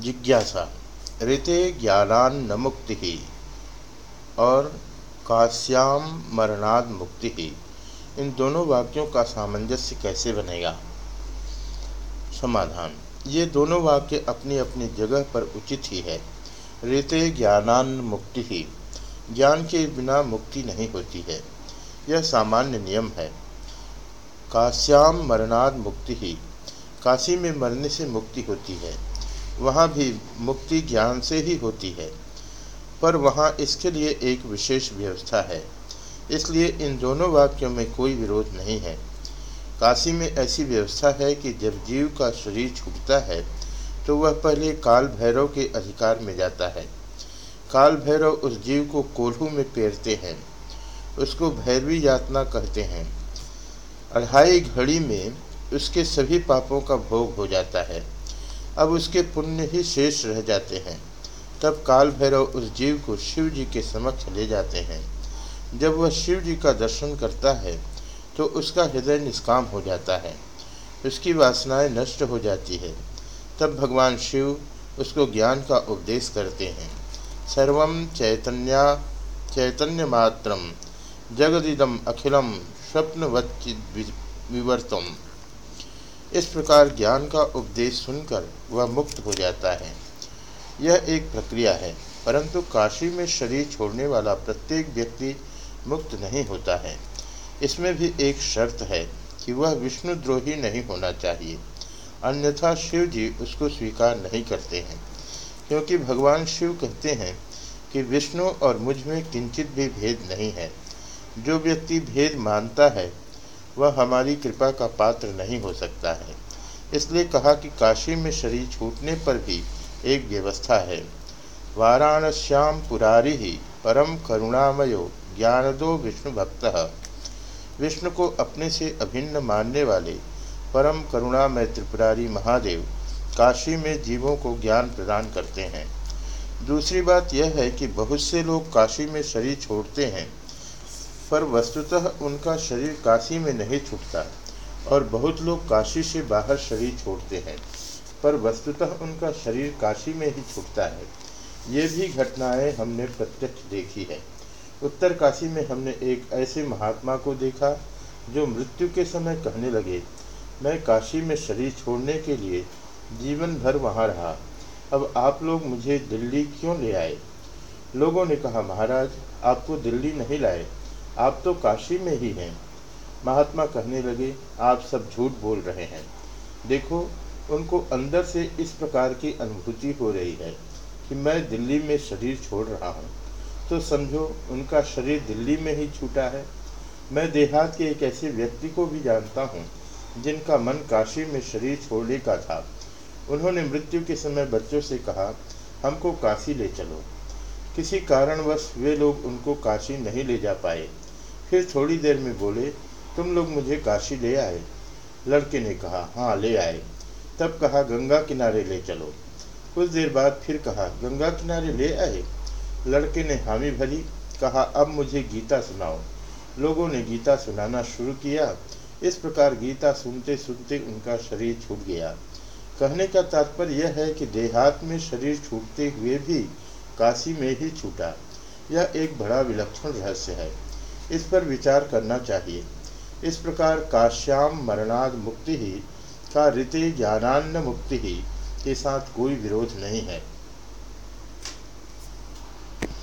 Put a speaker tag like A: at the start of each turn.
A: जिज्ञासा, ऋते ज्ञानान न मुक्ति ही और काश्याम मरणाद मुक्ति। ही इन दोनों वाक्यों का सामंजस्य कैसे बनेगा? समाधान। ये दोनों वाक्य अपनी अपनी जगह पर उचित ही है। ऋते ज्ञानान मुक्ति। ही ज्ञान के बिना मुक्ति नहीं होती है। यह सामान्य नियम है। काश्याम मरणाद मुक्ति। ही काशी में मरने से मुक्ति होती है। वहाँ भी मुक्ति ज्ञान से ही होती है। पर वहाँ इसके लिए एक विशेष व्यवस्था है। इसलिए इन दोनों वाक्यों में कोई विरोध नहीं है। काशी में ऐसी व्यवस्था है कि जब जीव का शरीर छूटता है तो वह पहले काल भैरव के अधिकार में जाता है। काल भैरव उस जीव को कोल्हू में पेरते हैं। उसको भैरवी यातना कहते हैं। अढ़ाई घड़ी में उसके सभी पापों का भोग हो जाता है। अब उसके पुण्य ही शेष रह जाते हैं। तब काल भैरव उस जीव को शिव जी के समक्ष ले जाते हैं। जब वह शिव जी का दर्शन करता है तो उसका हृदय निष्काम हो जाता है। उसकी वासनाएँ नष्ट हो जाती है। तब भगवान शिव उसको ज्ञान का उपदेश करते हैं। सर्व चैतन्या चैतन्य मात्रम जगदिदम अखिलम स्वप्नवच्चित विवर्तम। इस प्रकार ज्ञान का उपदेश सुनकर वह मुक्त हो जाता है। यह एक प्रक्रिया है, परंतु काशी में शरीर छोड़ने वाला प्रत्येक व्यक्ति मुक्त नहीं होता है। इसमें भी एक शर्त है कि वह विष्णुद्रोही नहीं होना चाहिए, अन्यथा शिव जी उसको स्वीकार नहीं करते हैं, क्योंकि भगवान शिव कहते हैं कि विष्णु और मुझमें किंचित भी भेद नहीं है। जो व्यक्ति भेद मानता है वह हमारी कृपा का पात्र नहीं हो सकता है। इसलिए कहा कि काशी में शरीर छूटने पर भी एक व्यवस्था है। वाराणस्याम पुरारी ही परम करुणामयो ज्ञानदो विष्णु भक्त। विष्णु को अपने से अभिन्न मानने वाले परम करुणामय त्रिपुरारी महादेव काशी में जीवों को ज्ञान प्रदान करते हैं। दूसरी बात यह है कि बहुत से लोग काशी में शरीर छोड़ते हैं। पर वस्तुतः उनका शरीर काशी में नहीं छूटता, और बहुत लोग काशी से बाहर शरीर छोड़ते हैं, पर वस्तुतः उनका शरीर काशी में ही छूटता है। ये भी घटनाएँ हमने प्रत्यक्ष देखी है। उत्तर काशी में हमने एक ऐसे महात्मा को देखा, जो मृत्यु के समय कहने लगे, मैं काशी में शरीर छोड़ने के लिए जीवन भर वहाँ रहा। अब आप लोग मुझे दिल्ली क्यों ले आए? लोगों ने कहा, महाराज, आपको दिल्ली नहीं लाए। आप तो काशी में ही हैं। महात्मा कहने लगे, आप सब झूठ बोल रहे हैं। देखो, उनको अंदर से इस प्रकार की अनुभूति हो रही है कि मैं दिल्ली में शरीर छोड़ रहा हूँ। तो समझो, उनका शरीर दिल्ली में ही छूटा है। मैं देहात के एक ऐसे व्यक्ति को भी जानता हूँ, जिनका मन काशी में शरीर छोड़ने का था। उन्होंने मृत्यु के समय बच्चों से कहा, हमको काशी ले चलो। किसी कारणवश वे लोग उनको काशी नहीं ले जा पाए। फिर थोड़ी देर में बोले, तुम लोग मुझे काशी ले आए। लड़के ने कहा हाँ ले आए। तब कहा, गंगा किनारे ले चलो। कुछ देर बाद फिर कहा, गंगा किनारे ले आए? लड़के ने हामी भरी, कहा, अब मुझे गीता सुनाओ। लोगों ने गीता सुनाना शुरू किया। इस प्रकार गीता सुनते सुनते उनका शरीर छूट गया। कहने का तात्पर्य यह है कि देहात में शरीर छूटते हुए भी काशी में ही छूटा। यह एक बड़ा विलक्षण रहस्य है। इस पर विचार करना चाहिए। इस प्रकार काश्याम मरणाद मुक्ति ही, का रीति ज्ञानान्न मुक्ति ही के साथ कोई विरोध नहीं है।